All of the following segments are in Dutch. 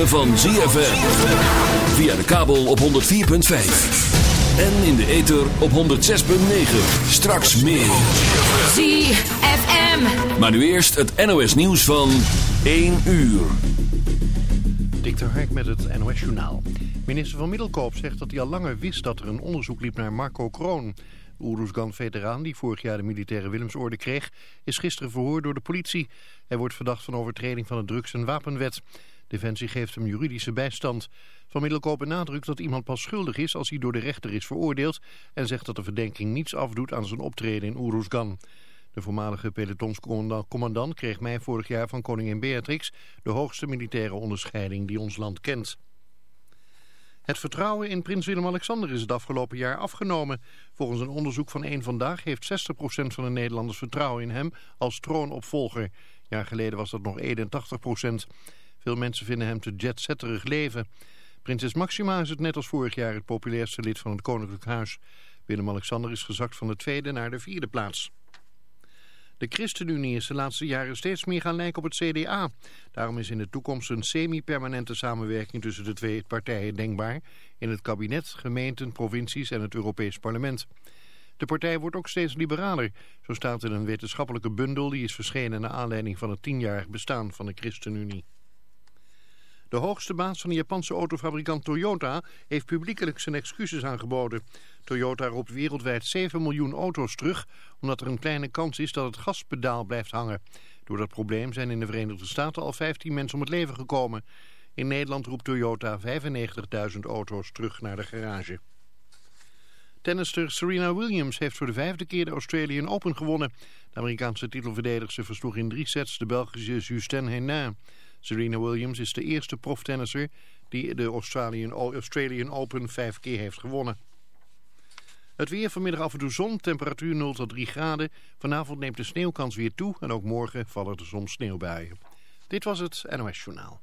ritme van ZFM. Via de kabel op 104.5. En in de ether op 106.9. Straks meer. ZFM. Maar nu eerst het NOS nieuws van 1 uur. Dikter Hark met het NOS journaal. Minister van Middelkoop zegt dat hij al langer wist dat er een onderzoek liep naar Marco Kroon... De Oeroesgan-veteraan, die vorig jaar de militaire Willemsorde kreeg, is gisteren verhoord door de politie. Hij wordt verdacht van overtreding van de drugs- en wapenwet. Defensie geeft hem juridische bijstand. Van Middelkoop benadrukt dat iemand pas schuldig is als hij door de rechter is veroordeeld... en zegt dat de verdenking niets afdoet aan zijn optreden in Oeroesgan. De voormalige pelotonscommandant kreeg mei vorig jaar van koningin Beatrix... de hoogste militaire onderscheiding die ons land kent. Het vertrouwen in prins Willem-Alexander is het afgelopen jaar afgenomen. Volgens een onderzoek van één Vandaag heeft 60% van de Nederlanders vertrouwen in hem als troonopvolger. Jaar geleden was dat nog 81%. Veel mensen vinden hem te jetsetterig leven. Prinses Maxima is het net als vorig jaar het populairste lid van het Koninklijk Huis. Willem-Alexander is gezakt van de tweede naar de vierde plaats. De ChristenUnie is de laatste jaren steeds meer gaan lijken op het CDA. Daarom is in de toekomst een semi-permanente samenwerking tussen de twee partijen denkbaar. In het kabinet, gemeenten, provincies en het Europees Parlement. De partij wordt ook steeds liberaler. Zo staat in een wetenschappelijke bundel die is verschenen naar aanleiding van het tienjarig bestaan van de ChristenUnie. De hoogste baas van de Japanse autofabrikant Toyota heeft publiekelijk zijn excuses aangeboden. Toyota roept wereldwijd 7 miljoen auto's terug, omdat er een kleine kans is dat het gaspedaal blijft hangen. Door dat probleem zijn in de Verenigde Staten al 15 mensen om het leven gekomen. In Nederland roept Toyota 95.000 auto's terug naar de garage. Tennister Serena Williams heeft voor de vijfde keer de Australian Open gewonnen. De Amerikaanse titelverdedigster versloeg in drie sets de Belgische Justin Henin. Serena Williams is de eerste proftennisser die de Australian, Open vijf keer heeft gewonnen. Het weer vanmiddag af en toe zon, temperatuur 0 tot 3 graden. Vanavond neemt de sneeuwkans weer toe en ook morgen vallen er soms sneeuwbuien. Dit was het NOS Journaal.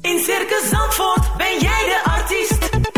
In Circus Zandvoort ben jij de artiest.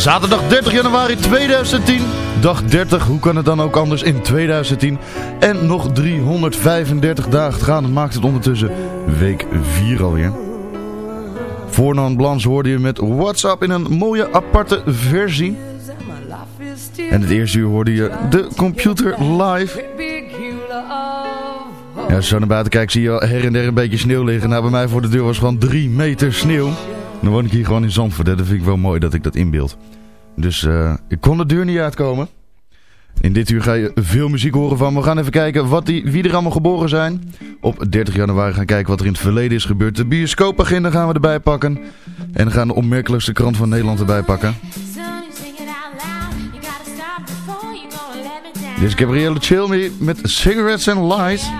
Zaterdag 30 januari 2010. Dag 30, hoe kan het dan ook anders in 2010? En nog 335 dagen te gaan. Dat maakt het ondertussen week 4 alweer. Voornan Blans hoorde je met WhatsApp in een mooie aparte versie. En het eerste uur hoorde je de computer live. Als je zo naar buiten kijkt zie je her en der een beetje sneeuw liggen. Nou, bij mij voor de deur was gewoon 3 meter sneeuw. Dan woon ik hier gewoon in Zandvoort. Dat vind ik wel mooi dat ik dat inbeeld. Dus eh, ik kon de deur niet uitkomen. In dit uur ga je veel muziek horen van. We gaan even kijken wat die, wie er allemaal geboren zijn. Op 30 januari gaan kijken wat er in het verleden is gebeurd. De bioscoopagenda gaan we erbij pakken. En gaan de opmerkelijkste krant van Nederland erbij pakken. Dit is Gabrielle Chilmy met Cigarettes and Lies.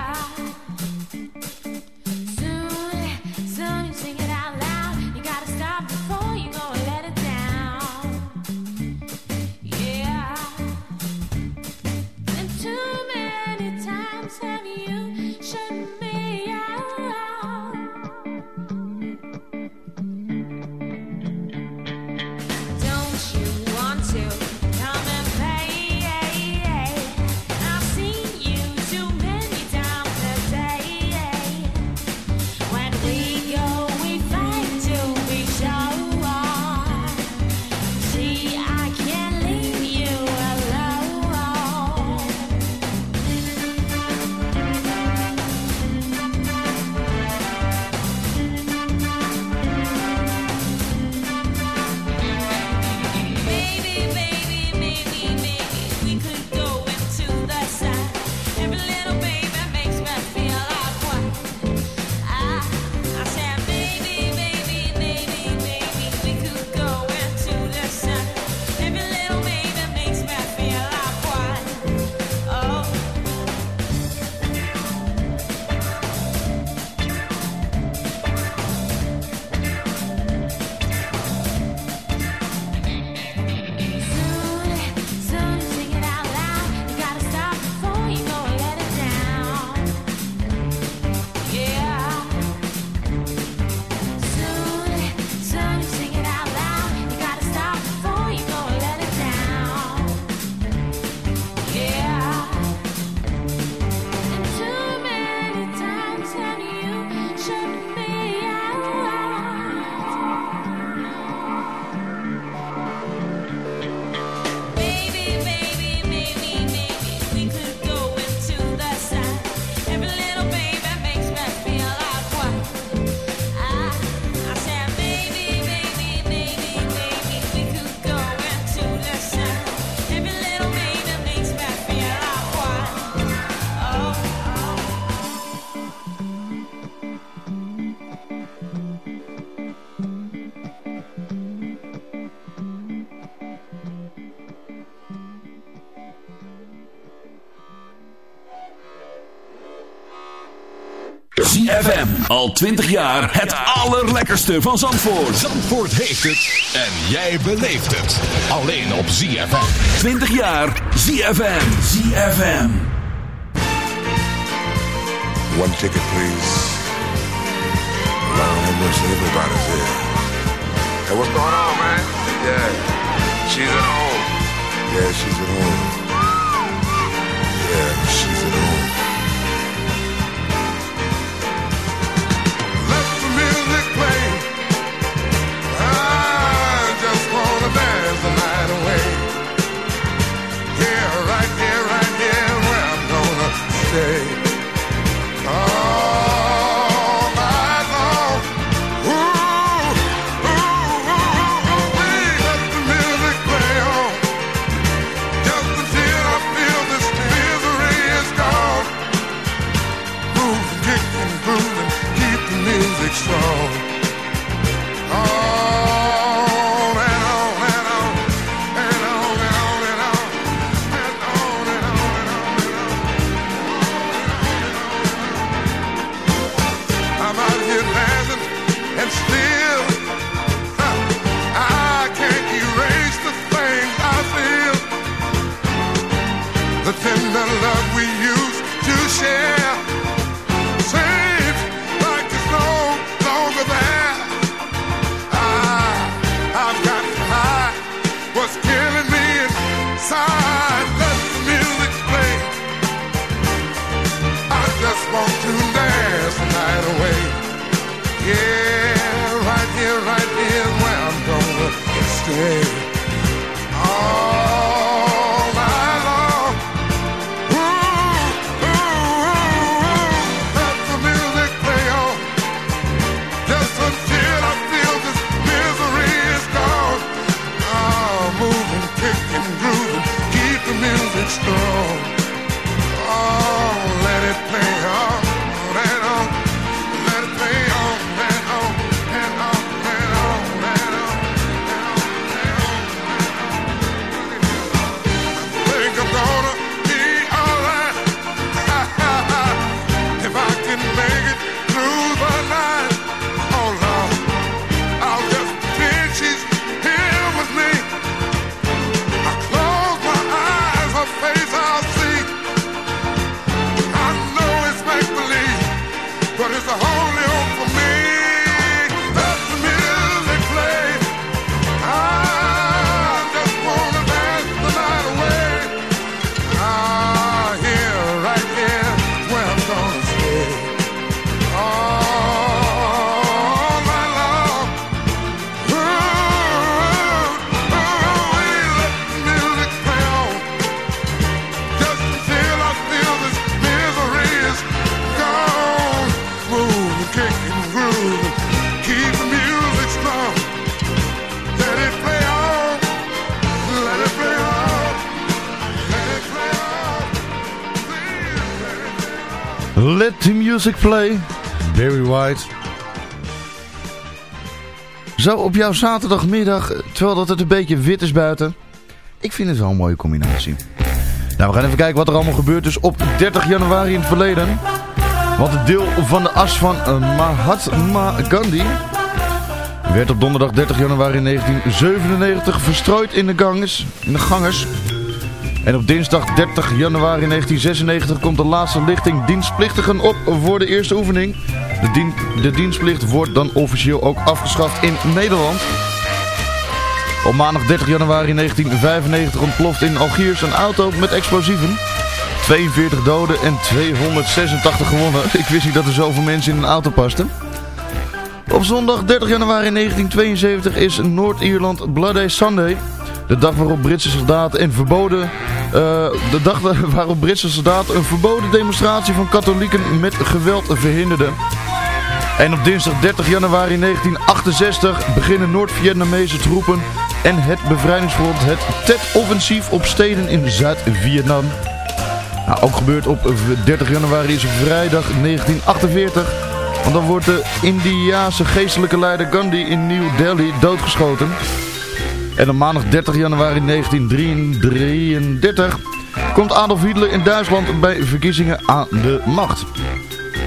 Al 20 jaar het allerlekkerste van Zandvoort. Zandvoort heeft het en jij beleeft het. Alleen op ZFM. 20 jaar ZFM. ZFM. One ticket, please. so everybody's here. Hey, what's going on, man? Yeah, she's at home. Yeah, she's at home. Let the music play. Barry White. Zo op jouw zaterdagmiddag, terwijl dat het een beetje wit is buiten. Ik vind het wel een mooie combinatie. Nou, we gaan even kijken wat er allemaal gebeurd is op 30 januari in het verleden. Want het deel van de as van eh, Mahatma Gandhi werd op donderdag 30 januari 1997 verstrooid in de. In de gangers. En op dinsdag 30 januari 1996 komt de laatste lichting dienstplichtigen op voor de eerste oefening. De, dien- de dienstplicht wordt dan officieel ook afgeschaft in Nederland. Op maandag 30 januari 1995 ontploft in Algiers een auto met explosieven. 42 doden en 286 gewonnen. Ik wist niet dat er zoveel mensen in een auto pasten. Op zondag 30 januari 1972 is Noord-Ierland Bloody Sunday. De dag waarop Britse soldaten een verboden, eh, de dag waarop Britse soldaten een verboden demonstratie van katholieken met geweld verhinderden. En op dinsdag 30 januari 1968 beginnen Noord-Vietnamese troepen en het bevrijdingsfront het Tet-offensief op steden in Zuid-Vietnam. Nou, ook gebeurt op 30 januari is vrijdag 1948. Want dan wordt de Indiase geestelijke leider Gandhi in New Delhi doodgeschoten. En op maandag 30 januari 1933 komt Adolf Hitler in Duitsland bij verkiezingen aan de macht.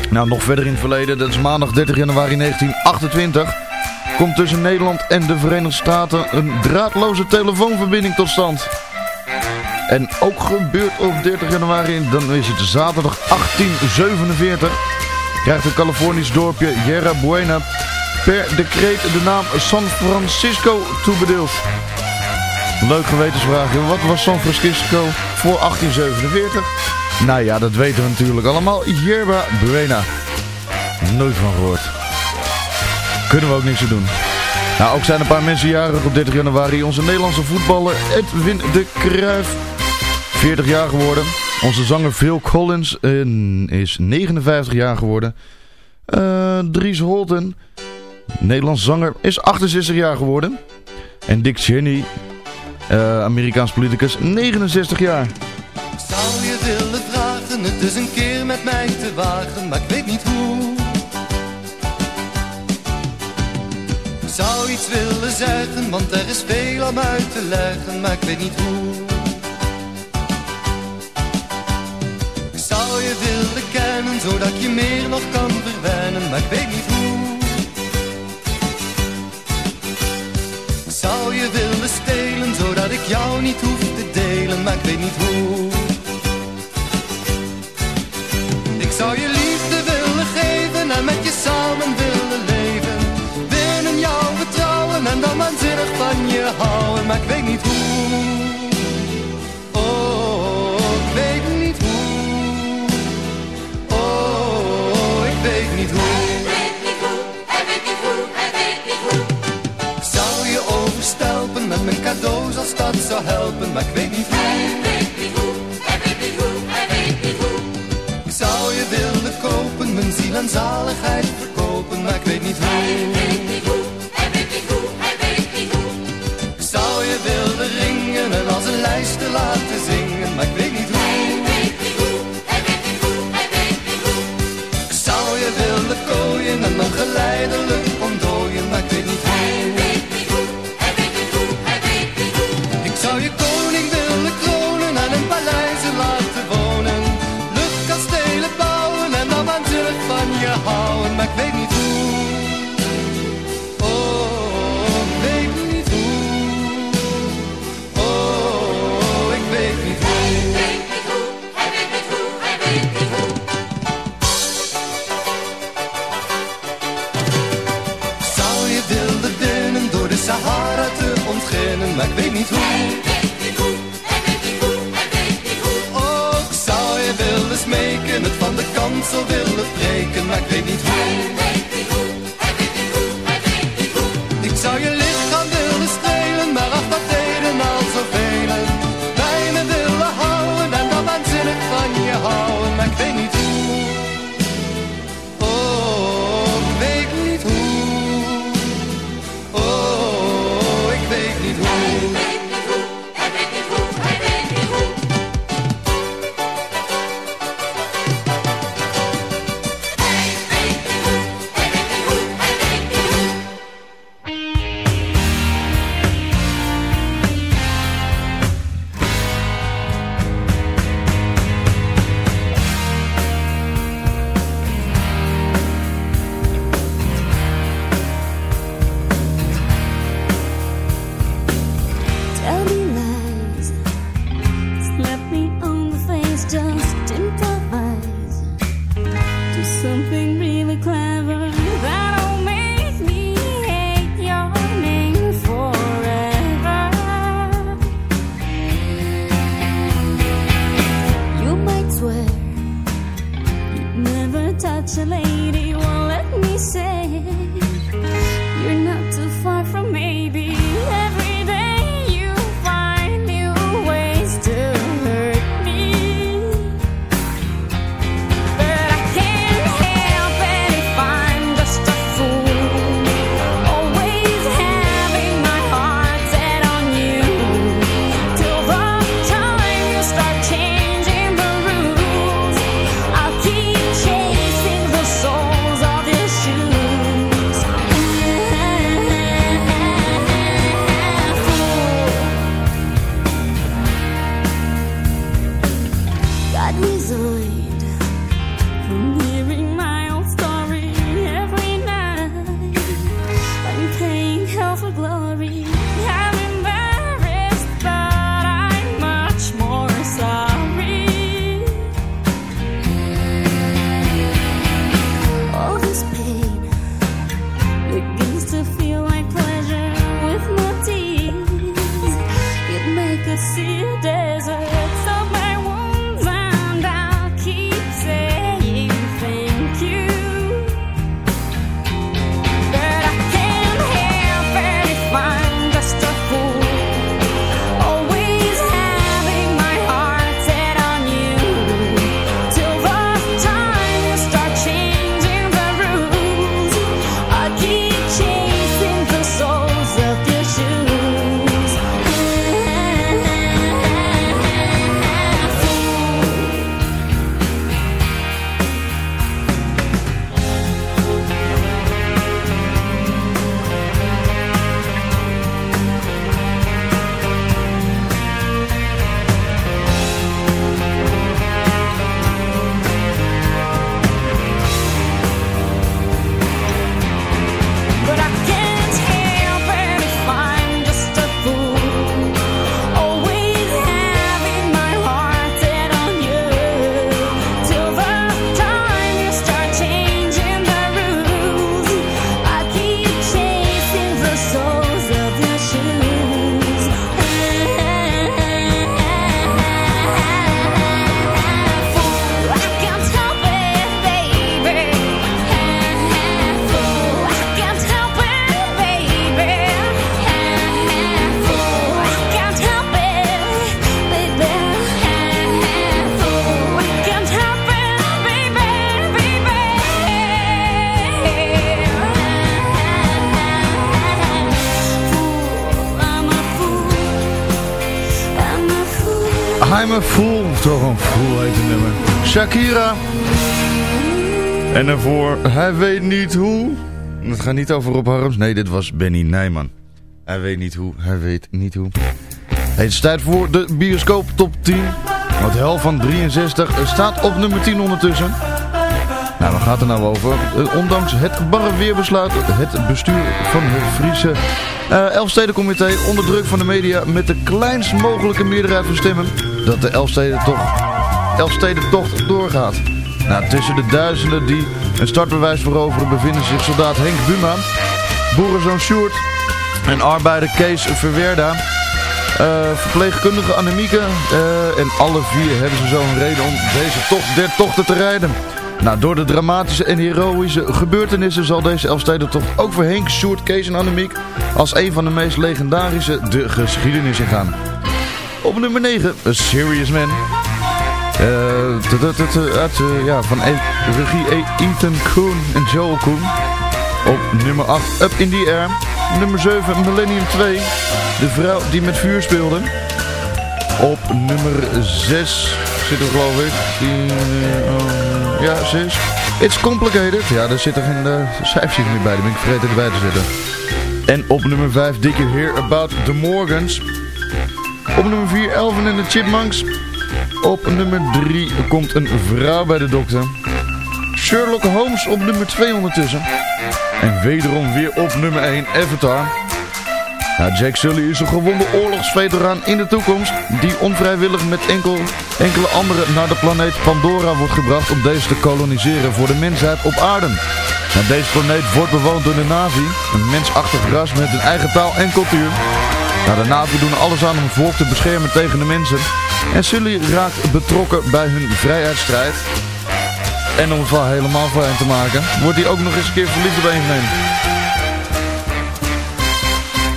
Nou, nog verder in het verleden, dat is maandag 30 januari 1928, komt tussen Nederland en de Verenigde Staten een draadloze telefoonverbinding tot stand. En ook gebeurt op 30 januari, dan is het zaterdag 1847, krijgt het Californisch dorpje Yerra Buena per decreet de naam San Francisco toebedeeld. Leuk gewetensvraagje. Wat was San Francisco voor 1847? Nou ja, dat weten we natuurlijk allemaal. Yerba Buena. Nooit van gehoord. Kunnen we ook niks doen. Nou, ook zijn een paar mensen jarig op 30 januari. Onze Nederlandse voetballer Edwin de Cruijff. 40 jaar geworden. Onze zanger Phil Collins eh, is 59 jaar geworden. Eh, Dries Holten, Nederlandse zanger, is 68 jaar geworden. En Dick Cheney, eh, Amerikaans politicus, 69 jaar. Zou je willen vragen het dus een keer met mij te wagen, maar ik weet niet hoe. Zou iets willen zeggen, want er is veel om uit te leggen, maar ik weet niet hoe. Ik zou je willen kennen, zodat je meer nog kan verwennen, maar ik weet niet hoe. Je willen stelen, zodat ik jou niet hoef te delen, maar ik weet niet hoe. Ik zou je liefde willen geven en met je samen willen leven. Binnen jouw vertrouwen en dan waanzinnig van je houden, maar ik weet niet hoe. Dat zou helpen, maar ik weet niet hoe. Ik zou je willen kopen, mijn ziel en zaligheid verkopen, maar ik weet niet hoe. Sahara te ontginnen, maar ik weet niet hoe. Ook zou je willen smeken, het van de kansel willen breken, maar ik weet niet hoe. Toch een heet nummer. Shakira. En daarvoor, hij weet niet hoe. Het gaat niet over Rob Harms. Nee, dit was Benny Nijman. Hij weet niet hoe, hij weet niet hoe. Het is tijd voor de bioscoop top 10. Want Hel van 63 staat op nummer 10 ondertussen. Nou, waar gaat het nou over? Eh, ondanks het barre weerbesluit, het bestuur van het Friese uh, Elfstedencomité onder druk van de media met de kleinst mogelijke meerderheid van stemmen dat de Elfstedentocht, Elfstedentocht doorgaat. Nou, tussen de duizenden die een startbewijs veroveren bevinden zich soldaat Henk Buma, boerenzoon Sjoerd en arbeider Kees Verwerda. Uh, verpleegkundige Annemieke uh, en alle vier hebben ze zo een reden om deze tocht der tochten te rijden. Nou, door de dramatische en heroïsche gebeurtenissen zal deze Elfstedentocht ook voor Henk, Sjoerd, Kees en Annemiek als een van de meest legendarische de geschiedenis ingaan. Op nummer 9, A Serious Man. Uit, ja, van e regie Ethan Koen en Joel Koen. Op nummer 8, Up in the Air. Nummer 7, Millennium 2. De vrouw die met vuur speelde. Op nummer 6 zitten we geloof ik. Die, uh, ja, 6. It's Complicated. Ja, daar zit er geen cijfers meer bij. Die ben ik vergeten erbij te zetten. En op nummer 5, Did You Hear About the Morgans? Op nummer 4, Elvin en de Chipmunks. Op nummer 3 komt een vrouw bij de dokter. Sherlock Holmes op nummer 2 ondertussen. En wederom weer op nummer 1, Avatar. Jack Sully is een gewonde oorlogsveteraan in de toekomst... die onvrijwillig met enkel, enkele anderen naar de planeet Pandora wordt gebracht... om deze te koloniseren voor de mensheid op aarde. Deze planeet wordt bewoond door de Navi, een mensachtig ras met een eigen taal en cultuur. Nou, de Navi doen alles aan om het volk te beschermen tegen de mensen... En Sully raakt betrokken bij hun vrijheidsstrijd. En om het wel helemaal hen te maken, wordt hij ook nog eens een keer verliefd op een.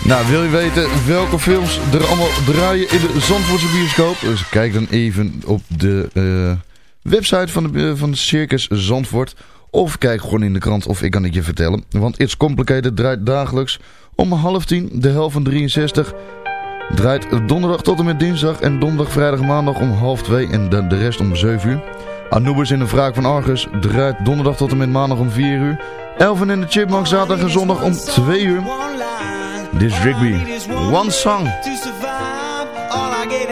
Nou, wil je weten welke films er allemaal draaien in de Zandvoortse bioscoop? Dus kijk dan even op de uh, website van de, uh, van de Circus Zandvoort. Of kijk gewoon in de krant of ik kan het je vertellen. Want It's Complicated draait dagelijks om half tien, de helft van 63... Draait donderdag tot en met dinsdag en donderdag, vrijdag, maandag om half twee en de, de rest om 7 uur. Anubis in de wraak van Argus draait donderdag tot en met maandag om 4 uur. Elven in de Chipmunk zaterdag en zondag om 2 uur. Dit is Rigby. One song.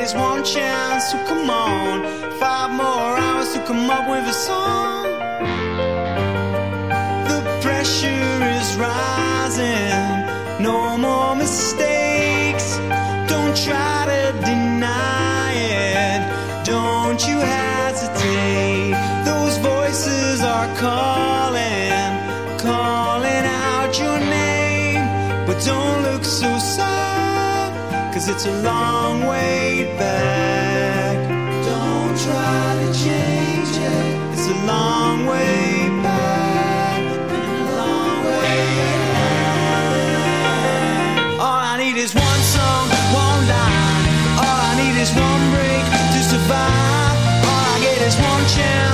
Is one chance, so come on. Five more hours to come up with a song. The pressure is rising, no more mistakes. Don't try to deny it, don't you hesitate. Those voices are calling, calling out your name. But don't look so sad, cause it's a long way back. Don't try to change it, it's a long way survive. All I get is one chance,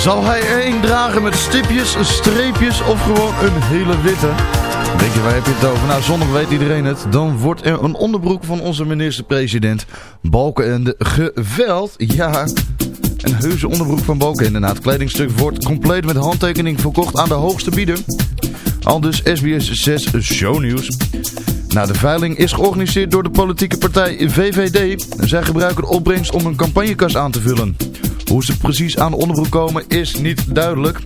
Zal hij er één dragen met stipjes, streepjes of gewoon een hele witte? Denk je, waar heb je het over? Nou, zondag weet iedereen het. Dan wordt er een onderbroek van onze minister-president Balkenende geveld. Ja, een heuse onderbroek van Balkenende. Nou, het kledingstuk wordt compleet met handtekening verkocht aan de hoogste bieder. Al dus SBS 6 Shownieuws. Nou, de veiling is georganiseerd door de politieke partij VVD. Zij gebruiken de opbrengst om een campagnekas aan te vullen. Hoe ze precies aan de onderbroek komen is niet duidelijk.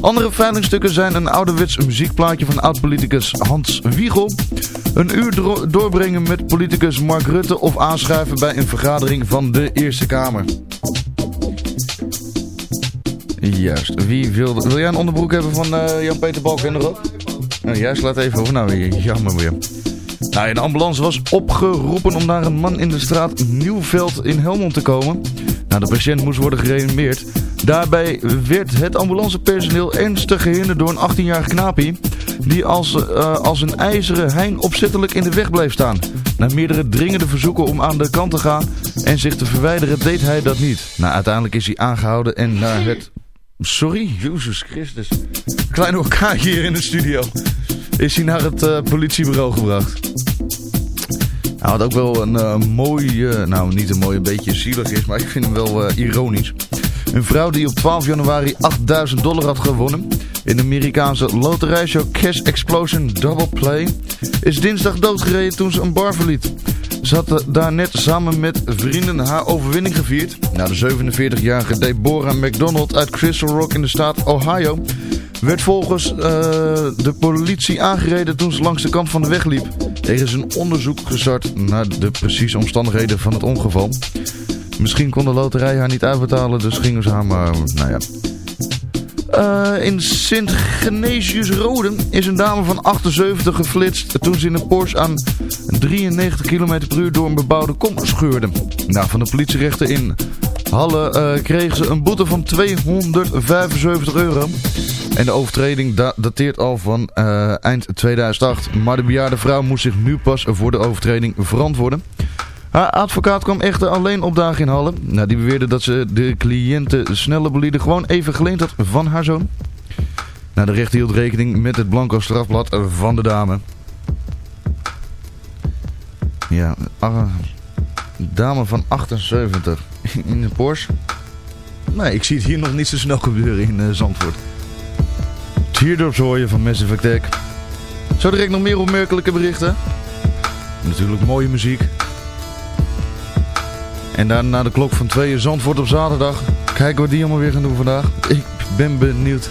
Andere veilingstukken zijn een ouderwets muziekplaatje van oud-politicus Hans Wiegel. Een uur doorbrengen met politicus Mark Rutte of aanschuiven bij een vergadering van de Eerste Kamer. Juist, wie wil... Wil jij een onderbroek hebben van eh, Jan-Peter Balkenende? Nou, jij slaat even over. Nou, jammer weer. Nou, een ambulance was opgeroepen om naar een man in de straat Nieuwveld in Helmond te komen. Nou, de patiënt moest worden gereanimeerd. Daarbij werd het ambulancepersoneel ernstig gehinderd door een 18-jarige knapie... die als, eh, als een ijzeren hein opzettelijk in de weg bleef staan. Na meerdere dringende verzoeken om aan de kant te gaan en zich te verwijderen deed hij dat niet. Nou, uiteindelijk is hij aangehouden en naar het... Sorry, Jezus Christus. Klein orkaantje hier in de studio. Is hij naar het eh, politiebureau gebracht. Nou, wat ook wel een eh, mooi, eh, nou niet een mooi, een beetje zielig is, maar ik vind hem wel eh, ironisch. Een vrouw die op 12 januari 8000 dollar had gewonnen in de Amerikaanse loterijshow Cash Explosion Double Play is dinsdag doodgereden toen ze een bar verliet. Ze had eh, daar net samen met vrienden haar overwinning gevierd. Na de 47-jarige Deborah McDonald uit Crystal Rock in de staat Ohio... werd volgens de politie aangereden toen ze langs de kant van de weg liep. Er is een onderzoek gestart naar de precieze omstandigheden van het ongeval. Misschien kon de loterij haar niet uitbetalen, dus gingen ze haar maar... Nou ja, eh, in sint genesius roden is een dame van 78 geflitst toen ze in een Porsche aan 93 km per uur door een bebouwde kom scheurde. Nou, van de politierechter in Halle eh, kregen ze een boete van 275 euro. En de overtreding da- dateert al van eh, eind 2008. Maar de bejaarde vrouw moest zich nu pas voor de overtreding verantwoorden. Haar advocaat kwam echter alleen opdagen in Halle. Nou, die beweerde dat ze de cliënten snelle bolide gewoon even geleend had van haar zoon. Nou, de rechter hield rekening met het blanco strafblad van de dame. Ja, ah, dame van 78 in een Porsche. Nee, ik zie het hier nog niet zo snel gebeuren in eh, Zandvoort. Teardrops hoor je van Massive Attack. Zo direct nog meer opmerkelijke berichten. Natuurlijk mooie muziek. En dan na de klok van 2 uur Zandvoort op zaterdag. Kijken wat die allemaal weer gaan doen vandaag. Ik ben benieuwd.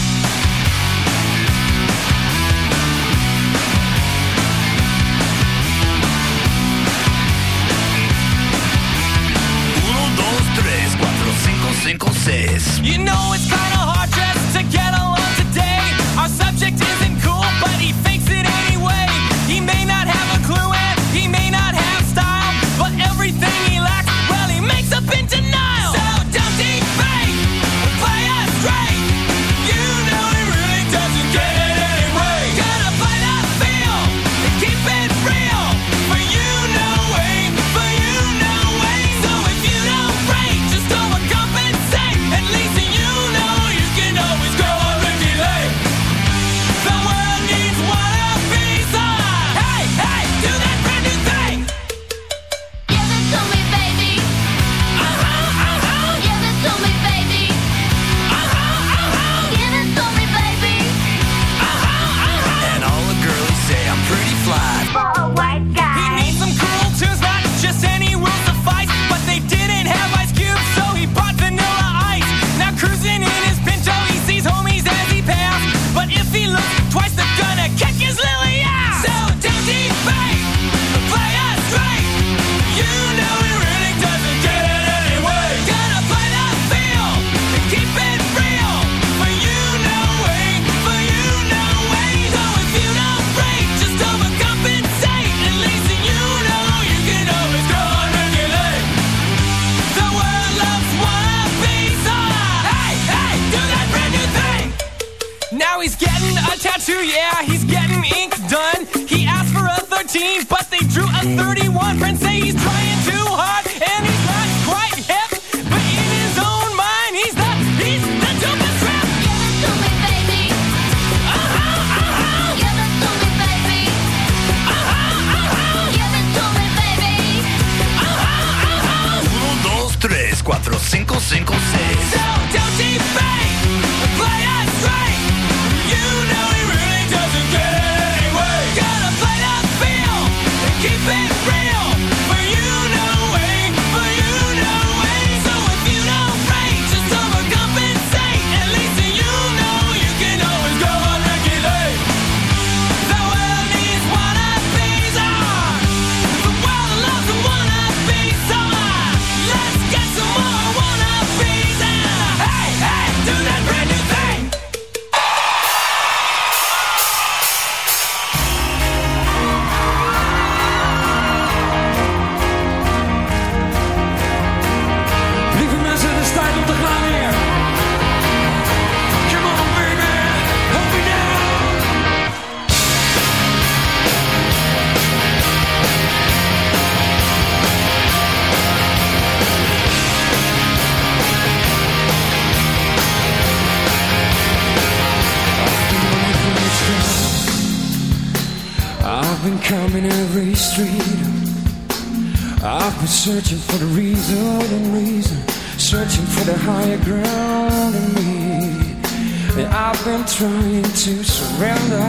searching for the reason and reason, searching for the higher ground in me. And I've been trying to surrender,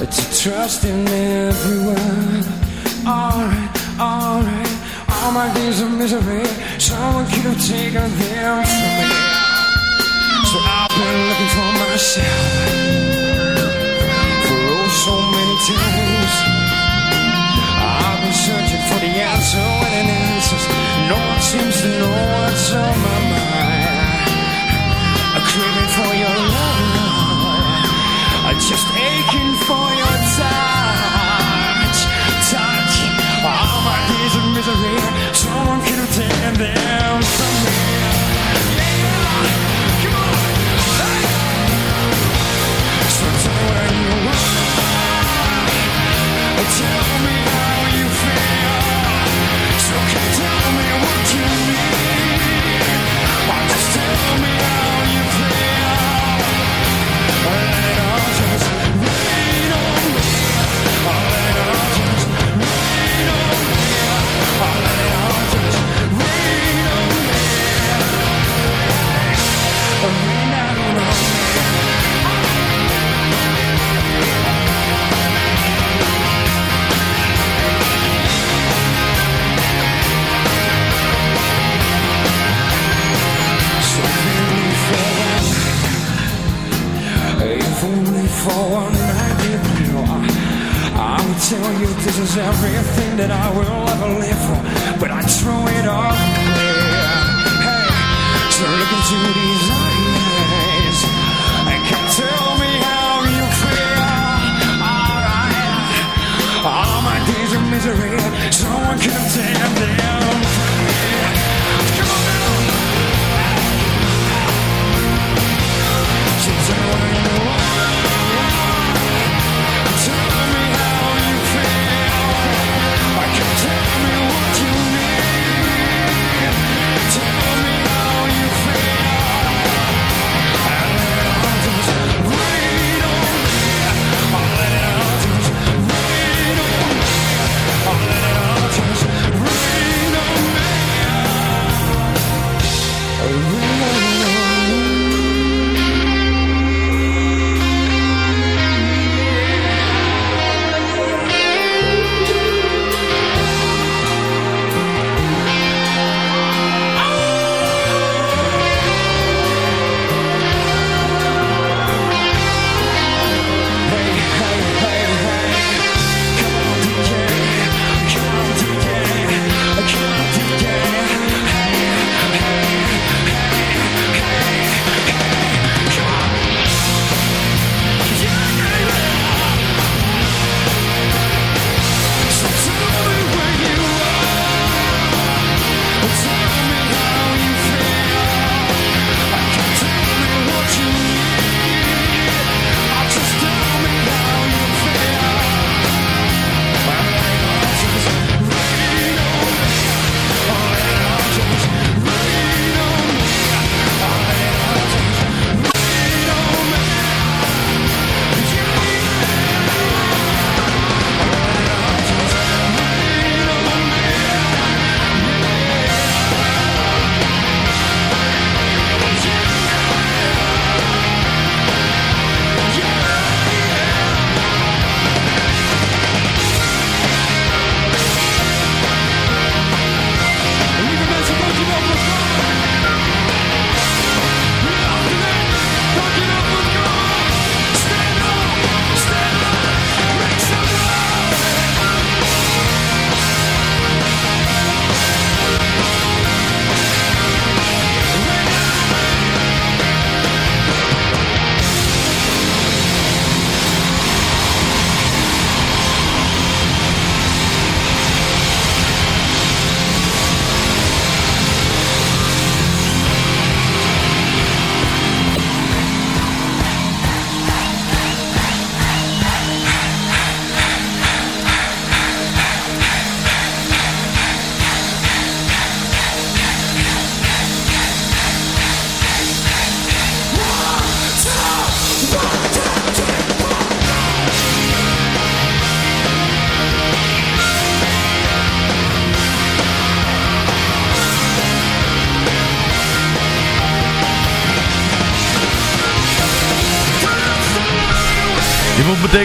to trust in everyone. Alright, alright, all my days of misery, someone could have taken them from me. So I've been looking for myself for oh so many times. I've been searching for the answer when it answers. No one seems to know what's on my mind. I'm craving for your love. I'm just aching for your touch. Touch. All my days of misery. Someone can take them from me. Yeah. Come on. Hey. So tell where you are. Tell me. Is everything that I will ever live for, but I throw it all away. Hey, so look into these eyes and can tell me how you feel. Alright, all my days of misery, someone can tear them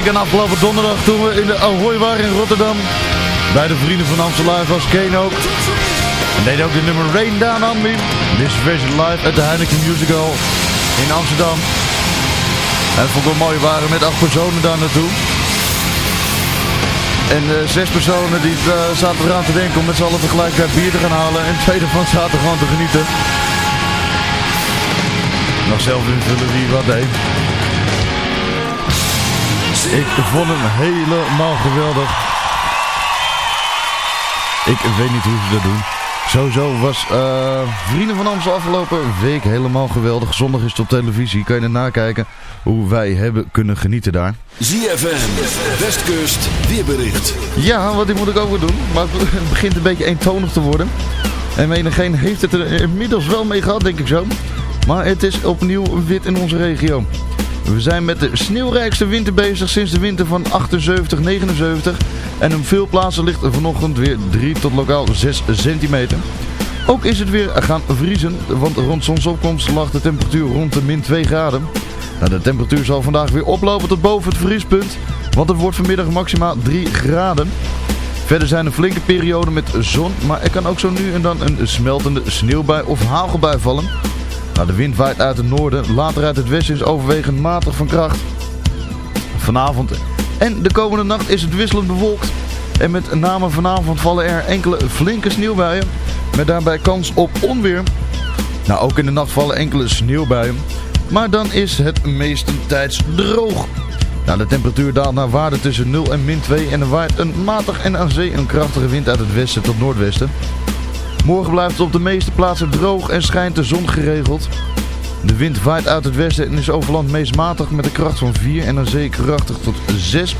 Betekenen afgelopen donderdag toen we in de Ahoy waren in Rotterdam. Bij de vrienden van Amstel Live was Kane ook. En ook de nummer Rain Down on Me. This version live at de Heineken Musical in Amsterdam. En vond ik wel mooi, waren met acht personen daar naartoe. En eh, zes personen die eh, zaten eraan te denken om met z'n allen tegelijkertijd bier te gaan halen. En twee daarvan zaten gewoon te genieten. Nog zelf invullen wie wat deed. Ik vond hem helemaal geweldig. Ik weet niet hoe ze dat doen. Sowieso was eh, Vrienden van Amstel afgelopen week helemaal geweldig. Zondag is het op televisie. Kan je er nakijken hoe wij hebben kunnen genieten daar. ZFM, Westkust, weerbericht. Ja, wat die moet ik ook weer doen. Maar het begint een beetje eentonig te worden. En menigeen heeft het er inmiddels wel mee gehad, denk ik zo. Maar het is opnieuw wit in onze regio. We zijn met de sneeuwrijkste winter bezig sinds de winter van 78, 79. En op veel plaatsen ligt vanochtend weer 3 tot lokaal 6 centimeter. Ook is het weer gaan vriezen, want rond zonsopkomst lag de temperatuur rond de min 2 graden. Nou, de temperatuur zal vandaag weer oplopen tot boven het vriespunt, want het wordt vanmiddag maximaal 3 graden. Verder zijn er flinke perioden met zon, maar er kan ook zo nu en dan een smeltende sneeuwbui of hagelbui vallen. Nou, de wind waait uit het noorden, later uit het westen is overwegend matig van kracht. Vanavond en de komende nacht is het wisselend bewolkt. En met name vanavond vallen er enkele flinke sneeuwbuien. Met daarbij kans op onweer. Nou, ook in de nacht vallen enkele sneeuwbuien. Maar dan is het meestentijds droog. Nou, de temperatuur daalt naar waarde tussen 0 en min 2 en er waait een matig en aan zee een krachtige wind uit het westen tot noordwesten. Morgen blijft het op de meeste plaatsen droog en schijnt de zon geregeld. De wind waait uit het westen en is over land meest matig met een kracht van 4 en zee krachtig tot 6.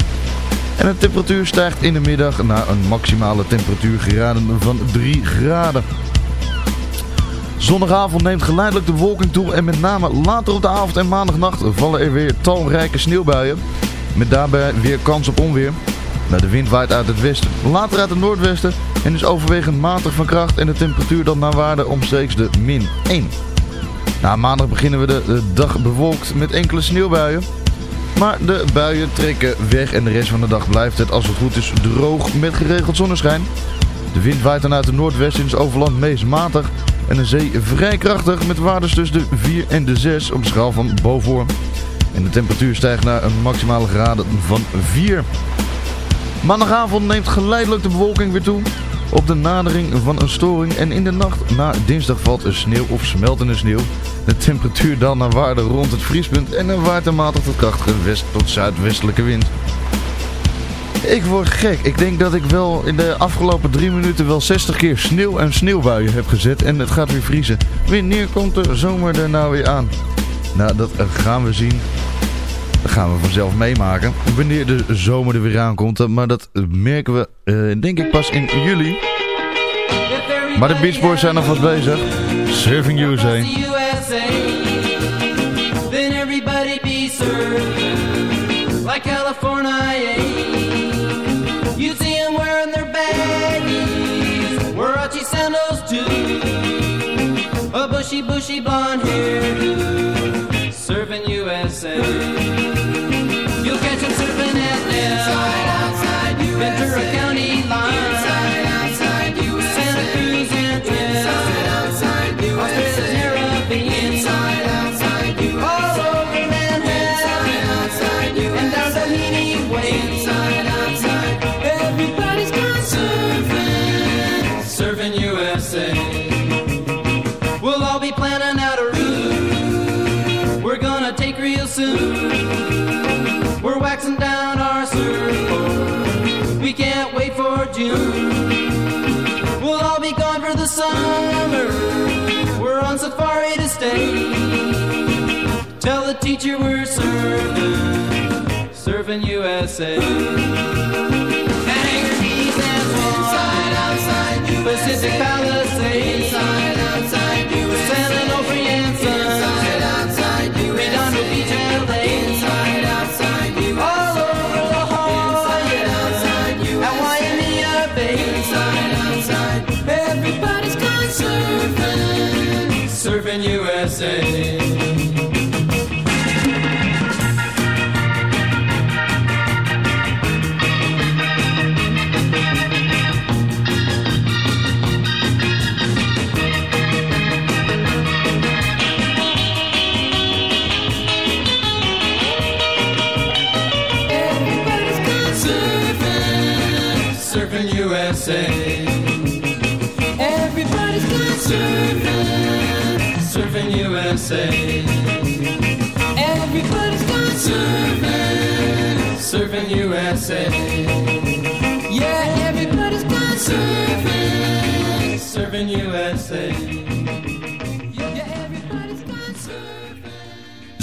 En de temperatuur stijgt in de middag naar een maximale temperatuurgraden van 3 graden. Zondagavond neemt geleidelijk de bewolking toe en met name later op de avond en maandagnacht vallen er weer talrijke sneeuwbuien. Met daarbij weer kans op onweer. Nou, de wind waait uit het westen, later uit het noordwesten en is overwegend matig van kracht en de temperatuur dan naar waarde omstreeks de min 1. Na maandag beginnen we de, dag bewolkt met enkele sneeuwbuien. Maar de buien trekken weg en de rest van de dag blijft het als het goed is droog met geregeld zonneschijn. De wind waait dan uit het noordwesten en is overland meest matig en de zee vrij krachtig met waardes tussen de 4 en de 6 op de schaal van boven. En de temperatuur stijgt naar een maximale graden van 4. Maandagavond neemt geleidelijk de bewolking weer toe op de nadering van een storing en in de nacht na dinsdag valt er sneeuw of smeltende sneeuw. De temperatuur dan naar waarde rond het vriespunt en waait een matig tot krachtige west- tot zuidwestelijke wind. Ik word gek. Ik denk dat ik wel in de afgelopen drie minuten wel 60 keer sneeuw en sneeuwbuien heb gezet en het gaat weer vriezen. Wanneer komt de zomer er nou weer aan? Nou, dat gaan we zien. Gaan we vanzelf meemaken. Wanneer de zomer er weer aankomt. Maar dat merken we eh, denk ik pas in juli. Maar de Beach Boys zijn alvast bezig. Surfing USA. Then everybody be served like California. You see them wearing their baggies, Warachi sandals too, a bushy, bushy blonde hair, serving USA. Teacher we're surfing, surfing USA. Hangar Keys and Swan, Pacific Palisades, San Onofre and Sun, Redondo Beach, LA, all over La Jolla, at Waimea Bay. Everybody's gone surfing, surfing USA. USA. Everybody's gone surfing, surfing USA. Everybody's gone surfing, surfing USA. Yeah, everybody's gone surfing, surfing USA.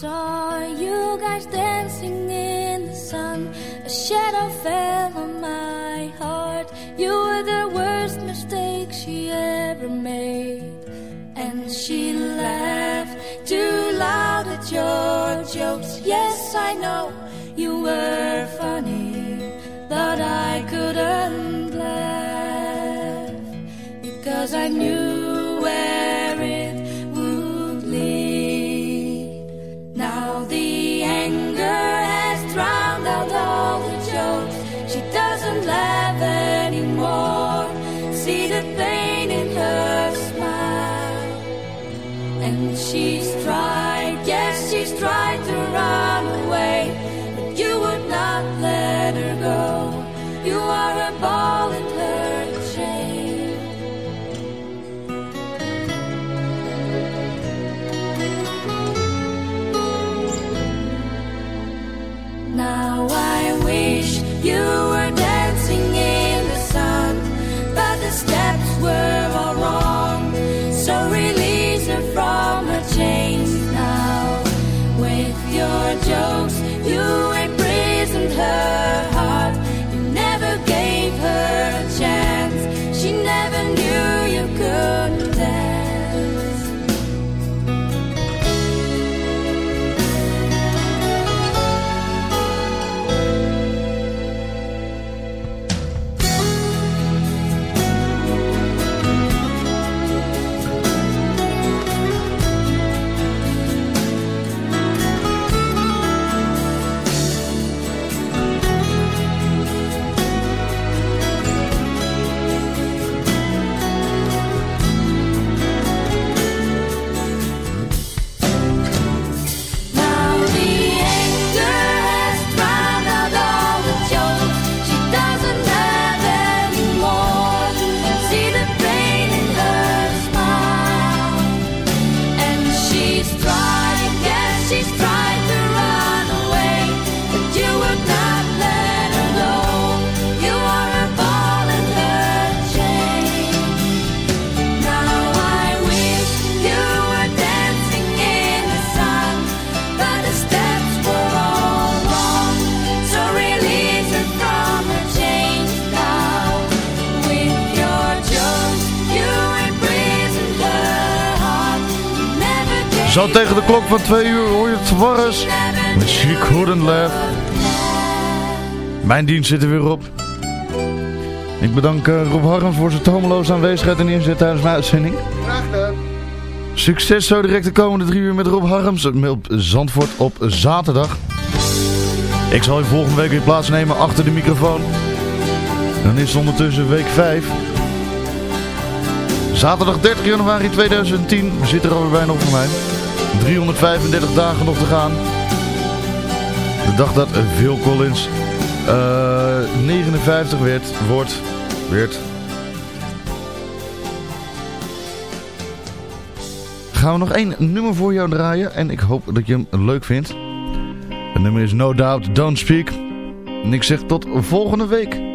saw you guys dancing in the sun. A shadow fell on my heart. You were the worst mistake she ever made. And she laughed too loud at your jokes. Yes, I know you were funny, but I couldn't laugh because I knew. She's tried, yes, she's tried to run away. But you would not let her go. You are a ball in her chain. Now I wish you were dancing in the sun, but the steps were tegen de klok van twee uur hoor je het Warres. She couldn't laugh. Mijn dienst zit er weer op. Ik bedank eh, Rob Harms voor zijn tomeloze aanwezigheid en inzet tijdens mijn uitzending. Graag gedaan. Succes zo direct de komende drie uur met Rob Harms op Zandvoort op zaterdag. Ik zal je volgende week weer plaatsnemen achter de microfoon. Dan is het ondertussen week 5. Zaterdag 30 januari 2010. We zitten er alweer bijna op voor mij. 335 dagen nog te gaan. De dag dat Phil Collins eh, 59 werd, wordt, werd. Gaan we nog één nummer voor jou draaien en ik hoop dat je hem leuk vindt. Het nummer is No Doubt Don't Speak. En ik zeg tot volgende week.